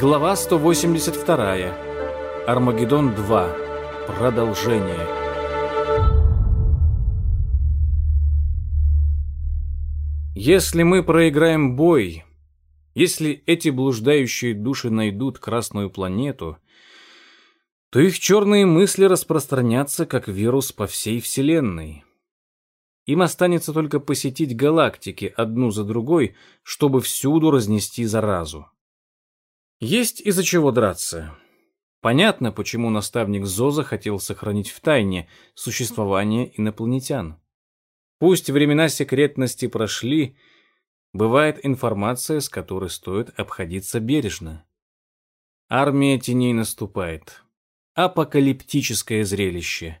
Глава 182. Армагеддон 2. Продолжение. Если мы проиграем бой, если эти блуждающие души найдут Красную планету, то их черные мысли распространятся как вирус по всей Вселенной. Им останется только посетить галактики одну за другой, чтобы всюду разнести заразу. Есть из-за чего драться. Понятно, почему наставник Зоза хотел сохранить в тайне существование инопланетян. Пусть времена секретности прошли, бывает информация, с которой стоит обходиться бережно. Армия теней наступает. Апокалиптическое зрелище.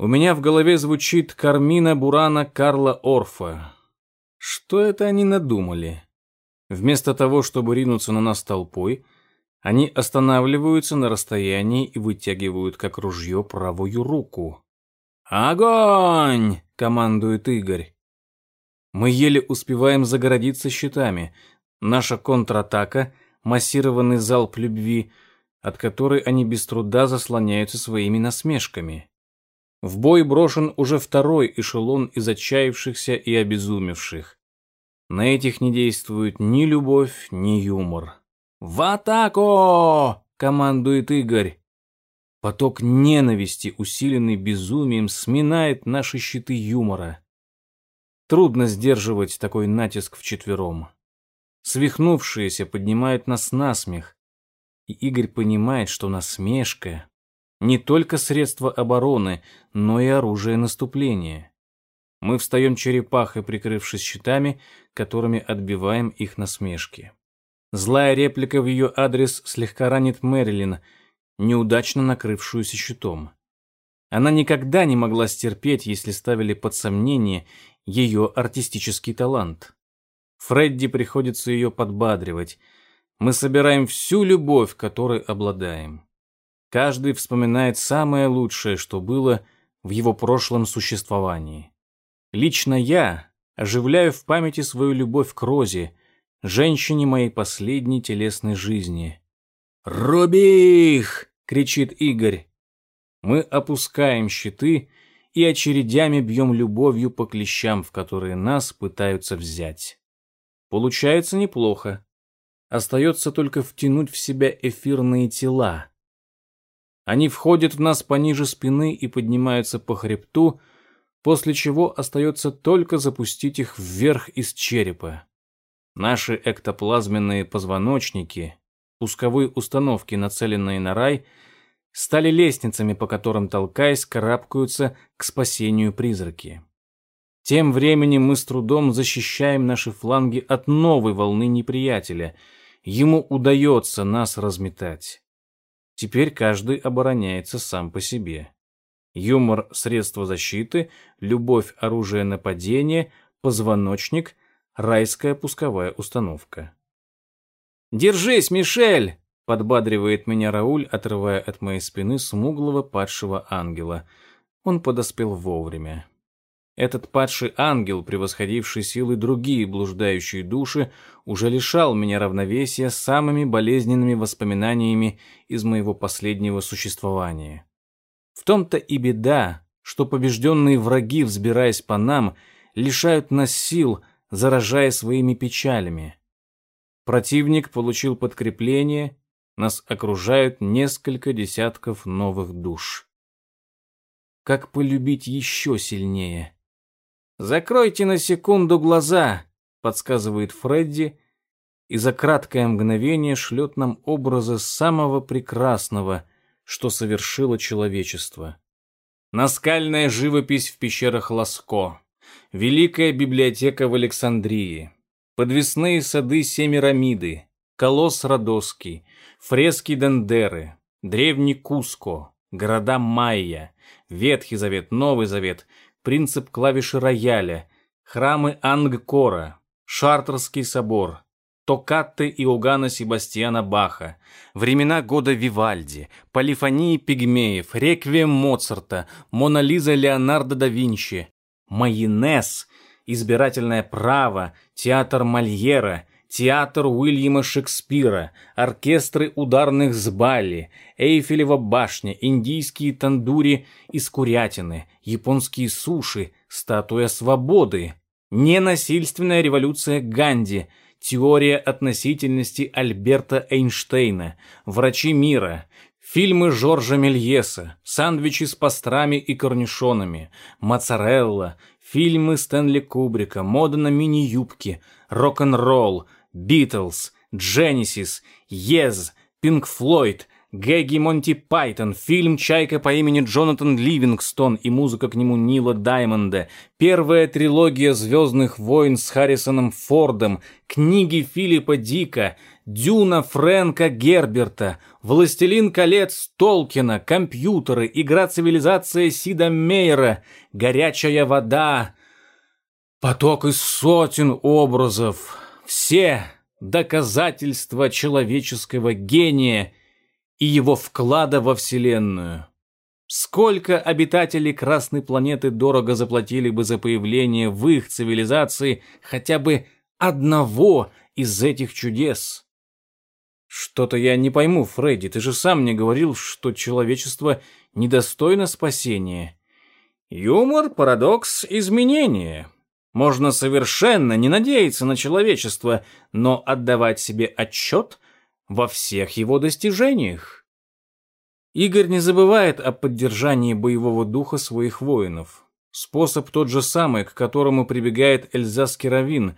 У меня в голове звучит Кармина Бурана Карла Орфа. Что это они надумали? Вместо того, чтобы ринуться на нас толпой, они останавливаются на расстоянии и вытягивают как ружье правую руку. «Огонь!» — командует Игорь. Мы еле успеваем загородиться щитами. Наша контратака — массированный залп любви, от которой они без труда заслоняются своими насмешками. В бой брошен уже второй эшелон из отчаявшихся и обезумевших. На этих не действует ни любовь, ни юмор. «В атаку!» — командует Игорь. Поток ненависти, усиленный безумием, сминает наши щиты юмора. Трудно сдерживать такой натиск вчетвером. Свихнувшиеся поднимают нас на смех, и Игорь понимает, что насмешка — не только средство обороны, но и оружие наступления. Мы встаем черепахой, прикрывшись щитами, которыми отбиваем их насмешки. Злая реплика в ее адрес слегка ранит Мэрилин, неудачно накрывшуюся щитом. Она никогда не могла стерпеть, если ставили под сомнение ее артистический талант. Фредди приходится ее подбадривать. Мы собираем всю любовь, которой обладаем. Каждый вспоминает самое лучшее, что было в его прошлом существовании. Лично я оживляю в памяти свою любовь к Розе, женщине моей последней телесной жизни. «Руби их!» — кричит Игорь. Мы опускаем щиты и очередями бьем любовью по клещам, в которые нас пытаются взять. Получается неплохо. Остается только втянуть в себя эфирные тела. Они входят в нас пониже спины и поднимаются по хребту, после чего остается только запустить их вверх из черепа. Наши эктоплазменные позвоночники, пусковые установки, нацеленные на рай, стали лестницами, по которым, толкаясь, карабкаются к спасению призраки. Тем временем мы с трудом защищаем наши фланги от новой волны неприятеля. Ему удается нас разметать. Теперь каждый обороняется сам по себе. Юмор – средство защиты, любовь – оружие нападения, позвоночник – райская пусковая установка. «Держись, Мишель!» – подбадривает меня Рауль, отрывая от моей спины смуглого падшего ангела. Он подоспел вовремя. Этот падший ангел, превосходивший силы другие блуждающие души, уже лишал меня равновесия самыми болезненными воспоминаниями из моего последнего существования. В том-то и беда, что побежденные враги, взбираясь по нам, лишают нас сил, заражая своими печалями. Противник получил подкрепление, нас окружают несколько десятков новых душ. Как полюбить еще сильнее? «Закройте на секунду глаза», — подсказывает Фредди, и за краткое мгновение шлет нам образы самого прекрасного — что совершило человечество. Наскальная живопись в пещерах Ласко, Великая библиотека в Александрии, подвесные сады Семирамиды, колосс Родоский, фрески Дендеры, древний Куско, города Майя, Ветхий Завет, Новый Завет, принцип клавиши рояля, храмы Ангкора, Шартерский собор, Токкатте Иоганна Себастьяна Баха, времена года Вивальди, полифонии пигмеев, реквием Моцарта, Мона Лиза Леонардо да Винчи, майонез избирательное право, театр Мольера, театр Уильяма Шекспира, оркестры ударных с Бали, Эйфелева башня, индийские тандури из курятины, японские суши, статуя свободы, ненасильственная революция Ганди, теория относительности Альберта Эйнштейна, врачи мира, Фильмы Жоржа Мельеса, сандвичи с пастрами и корнишонами, моцарелла, фильмы Стэнли Кубрика, мода на мини-юбки, рок-н-ролл, Битлз, Дженнисис, Ез, Пинк Флойд, Гэги Монти Пайтон, фильм «Чайка» по имени Джонатан Ливингстон и музыка к нему Нила Даймонда, первая трилогия «Звездных войн» с Харрисоном Фордом, книги Филиппа Дика, Дюна Фрэнка Герберта, Властелин колец Толкина, компьютеры, игра цивилизация Сида Мейера, горячая вода, поток из сотен образов, все доказательства человеческого гения и его вклада во Вселенную. Сколько обитателей Красной планеты дорого заплатили бы за появление в их цивилизации хотя бы одного из этих чудес? Что-то я не пойму, Фредди, ты же сам мне говорил, что человечество недостойно спасения. Юмор, парадокс, изменение. Можно совершенно не надеяться на человечество, но отдавать себе отчет во всех его достижениях. Игорь не забывает о поддержании боевого духа своих воинов. Способ тот же самый, к которому прибегает Эльзасский раввин,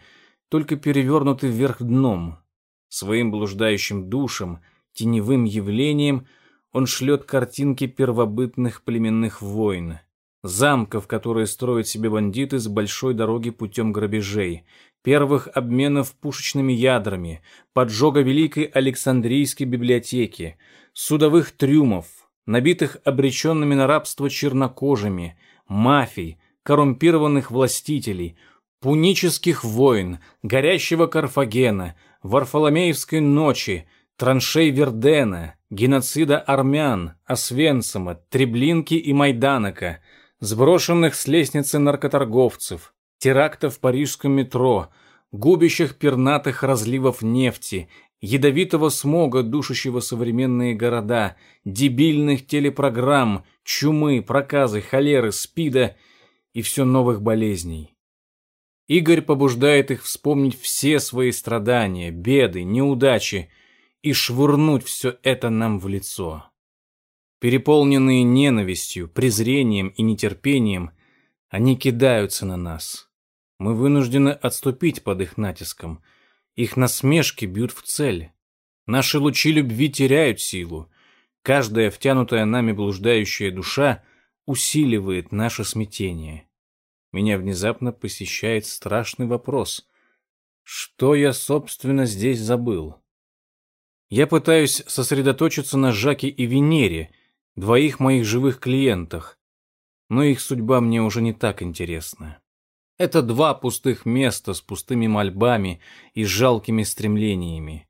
только перевернутый вверх дном. Своим блуждающим душам, теневым явлением он шлет картинки первобытных племенных войн, замков, которые строят себе бандиты с большой дороги путем грабежей, первых обменов пушечными ядрами, поджога Великой Александрийской библиотеки, судовых трюмов, набитых обреченными на рабство чернокожими, мафий, коррумпированных властителей, пунических войн, горящего Карфагена, Варфоломеевской ночи, траншей Вердена, геноцида армян, Освенцима, Треблинки и Майданока, сброшенных с лестницы наркоторговцев, терактов в парижском метро, губящих пернатых разливов нефти, ядовитого смога, душащего современные города, дебильных телепрограмм, чумы, проказы, холеры, спида и все новых болезней. Игорь побуждает их вспомнить все свои страдания, беды, неудачи и швырнуть все это нам в лицо. Переполненные ненавистью, презрением и нетерпением, они кидаются на нас. Мы вынуждены отступить под их натиском. Их насмешки бьют в цель. Наши лучи любви теряют силу. Каждая втянутая нами блуждающая душа усиливает наше смятение. Меня внезапно посещает страшный вопрос. Что я, собственно, здесь забыл? Я пытаюсь сосредоточиться на Жаке и Венере, двоих моих живых клиентах, но их судьба мне уже не так интересна. Это два пустых места с пустыми мольбами и жалкими стремлениями.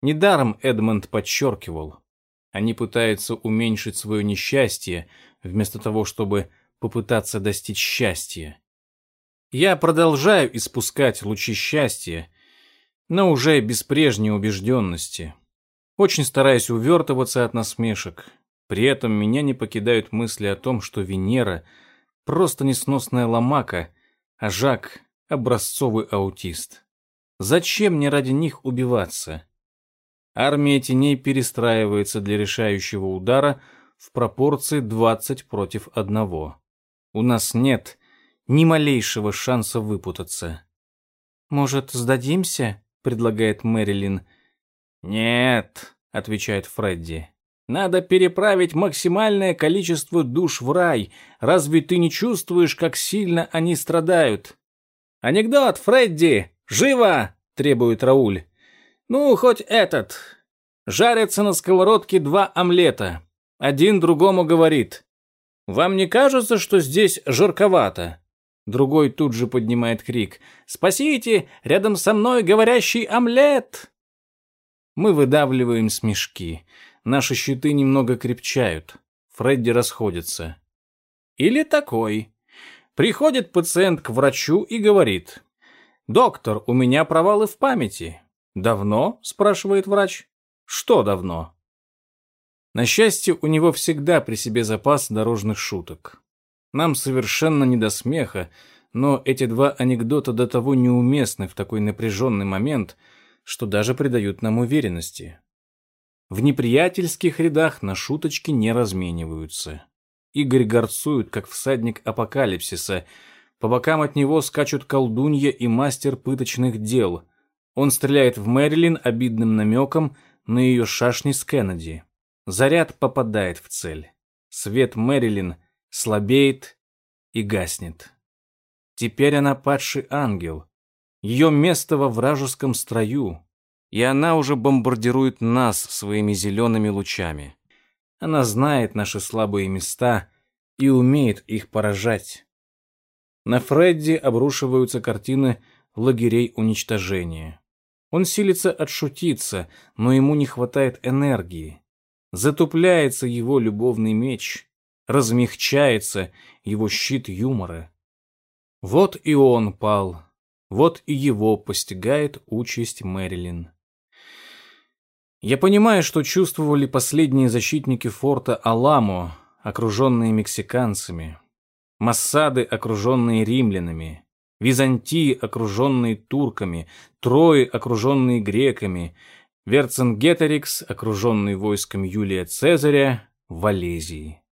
Недаром Эдмонд подчеркивал. Они пытаются уменьшить свое несчастье, вместо того, чтобы попытаться достичь счастья. Я продолжаю испускать лучи счастья, но уже без прежней убежденности. Очень стараюсь увертываться от насмешек. При этом меня не покидают мысли о том, что Венера — просто несносная ломака, а Жак — образцовый аутист. Зачем мне ради них убиваться? Армия теней перестраивается для решающего удара в пропорции 20 против 1. У нас нет ни малейшего шанса выпутаться. «Может, сдадимся?» — предлагает Мэрилин. «Нет», — отвечает Фредди. «Надо переправить максимальное количество душ в рай. Разве ты не чувствуешь, как сильно они страдают?» «Анекдот, Фредди! Живо!» — требует Рауль. «Ну, хоть этот. Жарятся на сковородке два омлета. Один другому говорит. Вам не кажется, что здесь жарковато?» Другой тут же поднимает крик. «Спасите! Рядом со мной говорящий омлет!» Мы выдавливаем смешки. Наши щиты немного крепчают. Фредди расходится. Или такой. Приходит пациент к врачу и говорит, «Доктор, у меня провалы в памяти». «Давно?» – спрашивает врач. «Что давно?» На счастье, у него всегда при себе запас дорожных шуток. Нам совершенно не до смеха, но эти два анекдота до того неуместны в такой напряженный момент, что даже придают нам уверенности. В неприятельских рядах на шуточки не размениваются. Игорь горцует, как всадник апокалипсиса. По бокам от него скачут колдунья и мастер пыточных дел. Он стреляет в Мэрилин обидным намеком на ее шашни с Кеннеди. Заряд попадает в цель. Свет Мэрилин слабеет и гаснет. Теперь она падший ангел. Ее место во вражеском строю, и она уже бомбардирует нас своими зелеными лучами. Она знает наши слабые места и умеет их поражать. На Фредди обрушиваются картины лагерей уничтожения. Он силится отшутиться, но ему не хватает энергии. Затупляется его любовный меч, размягчается его щит юмора. Вот и он пал, вот и его постигает участь Мэрилин. Я понимаю, что чувствовали последние защитники форта Аламо, окруженные мексиканцами, Массады, окруженные римлянами, Византии, окруженные турками, Трои, окруженные греками, Верцингеторикс, окруженный войском Юлия Цезаря, Валезии.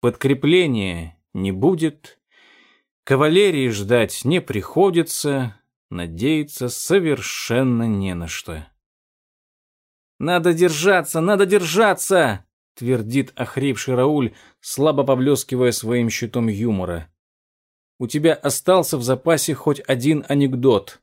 Подкрепления не будет, кавалерии ждать не приходится, надеяться совершенно не на что. «Надо держаться, надо держаться!» — твердит охрипший Рауль, слабо поблескивая своим щитом юмора. «У тебя остался в запасе хоть один анекдот.